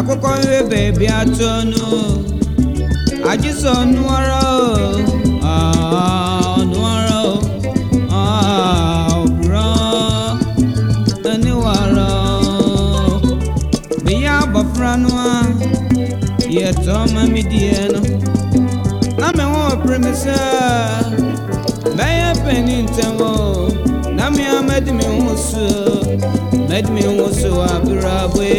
akụkọ nwebe bịa tonu ajịsọ nụọrọ ọnụọrọ ọbụrụ eniwọrọ bụ ya gbafra nụa yẹtọ mamidie no na mẹwọ pẹrẹmẹsẹ bẹyẹ pẹni ntẹwọ na mẹa mẹdìmí nwosọ mẹdìmí nwosọ abirabwe.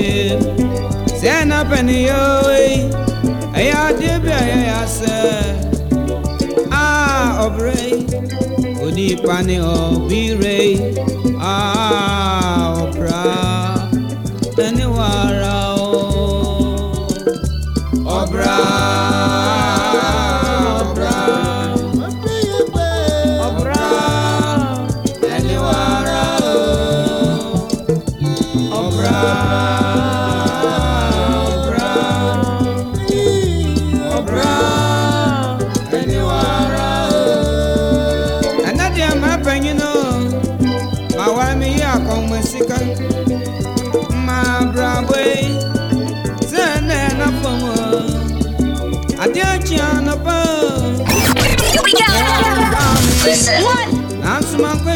Say na penny away. Aya debia ya se. Ah, obrei. Odi pani o Ah.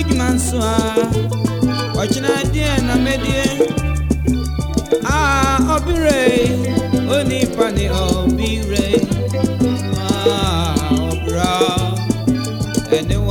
adwuma nso a ɔkyena deɛ na mɛdeɛ a ɔbere onipa ne ɔbere a ɔbra ɛne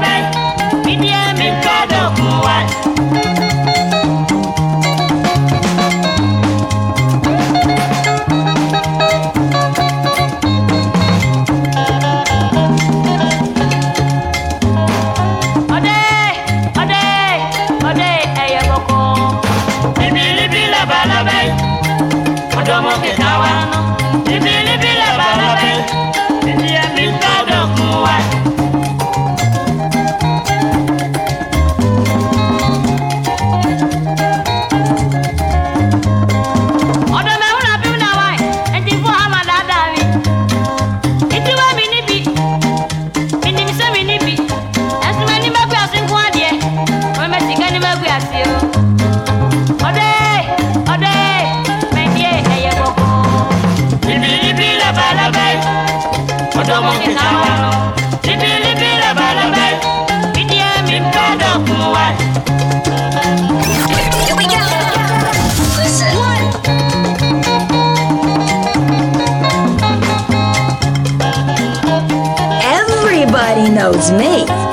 bye. Media, me, God, knows me.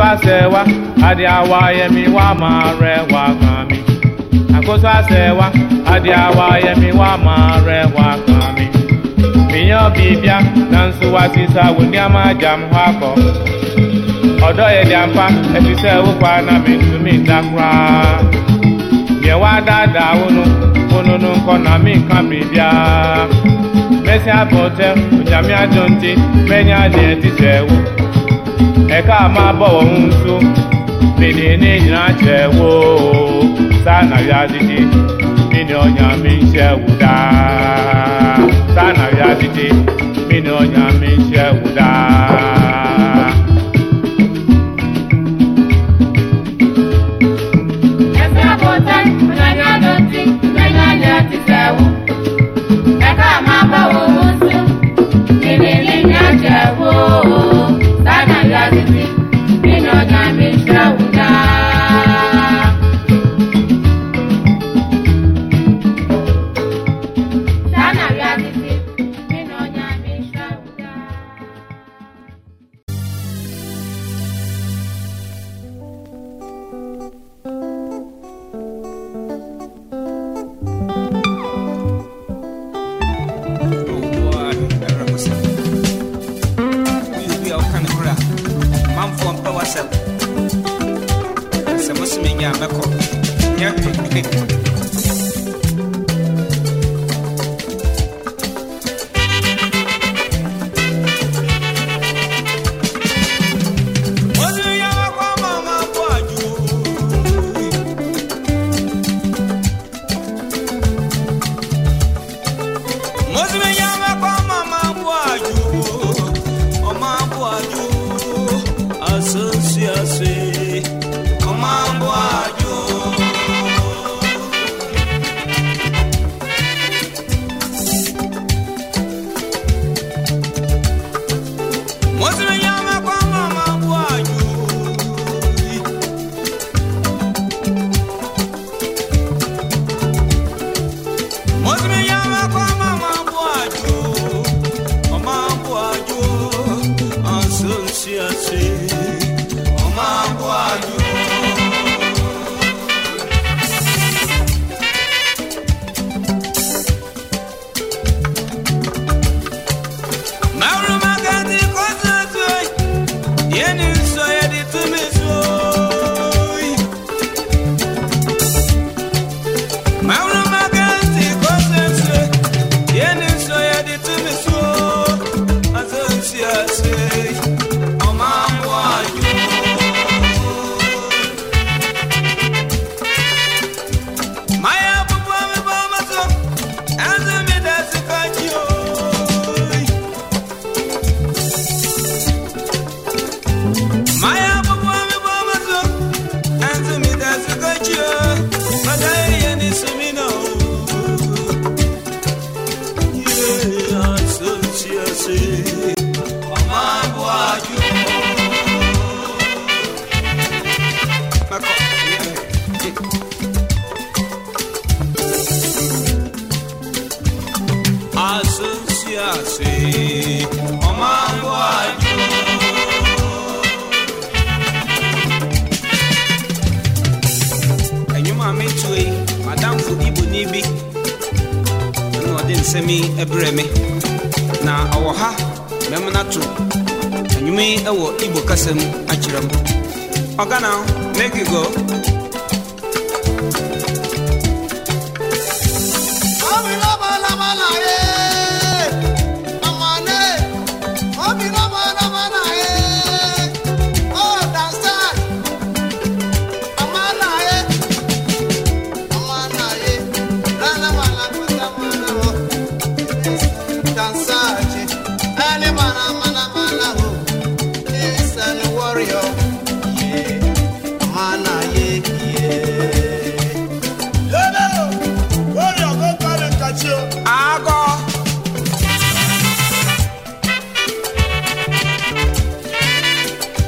akoso asɛwa ade awa yɛ wa ma wa mi akoso awa yɛ wa ma rɛ wa kan mi miyɛ ɔbibia nanso wa sisa wo nneɛma agya m hɔ akɔ ɔdɔ yɛ de ampa ɛfi sɛ na mentumi nda koraa deɛ woadaadaa dada no wo na nti menya ti ẹ̀ka máa bọ̀wọ̀ ń tó nínú ní ìrìnàjẹ̀ wo sànà yá dídí nínú ọ̀yàn mi ń ṣe wù ọ̀yàn mi ń ṣe ṣe ọmọ àgọ́ àjò. ẹ̀yin máa mi e madamfo ibo níbí ẹnu ọdẹ nsẹ́mi ẹbẹrẹ na ọwọ́ ha mẹ́múná tó ẹ̀yìnmí ẹwọ ibo kásá mu akyerẹ́ mu ọ̀gá náà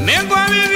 Nego amigo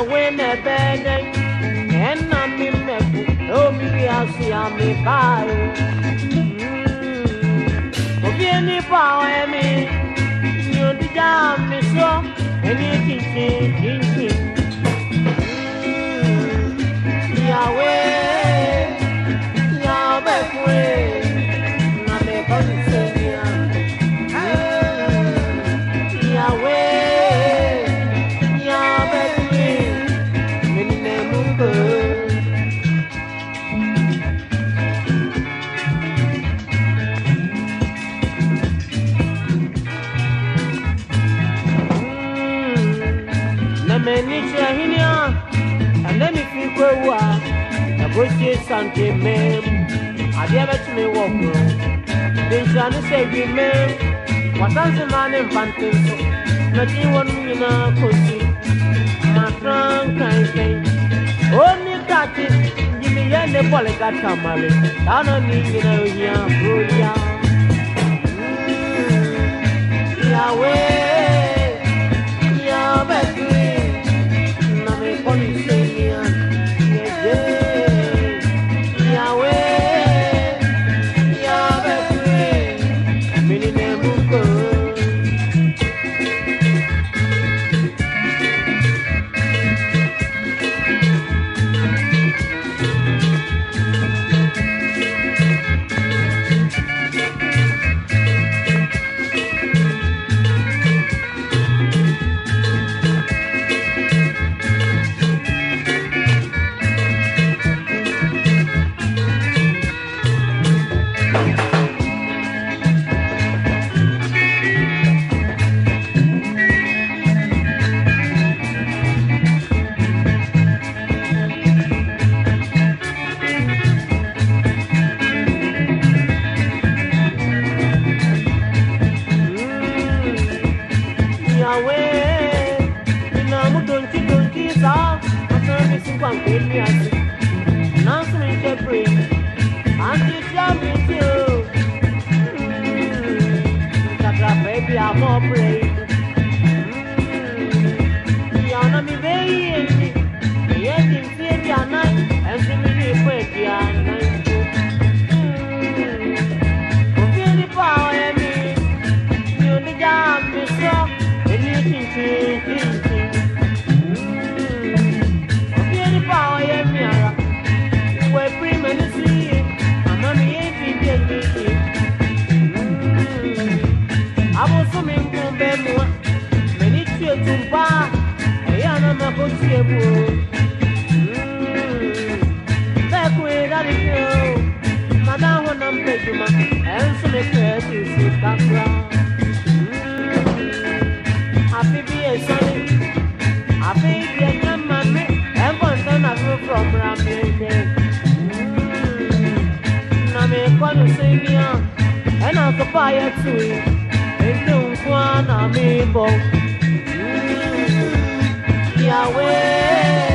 I And I'm na wene bene ena mi meku omi bi asi ami bai obi eni pa you ni odija mi so eni kiki kiki ìyàwó ìyàwó bẹ́ẹ̀ fún ẹ. iche hinia ɛnɛni fi kɔ ewu a ɛbɔ sie sante mɛm adeɛ bɛtumi wɔ kuro denkyirani sɛ wi mɛm watansi maa ne mpante nso nɔgye wɔn nyinaa kɔsi matran kankan oni dati yimiyɛ ne bɔle ka tamale taa nɔ ni nyinaa ohia bro ya. more bread. ewu o. Mm. bẹ́ẹ̀ kú ìdárí sí o màdá hó na mpejuma ẹ̀ ń sún mi kẹ́ ẹ̀ sì sí kakura. àfi bí èsọ́lé àfi ìdí ẹ̀yẹ́ away.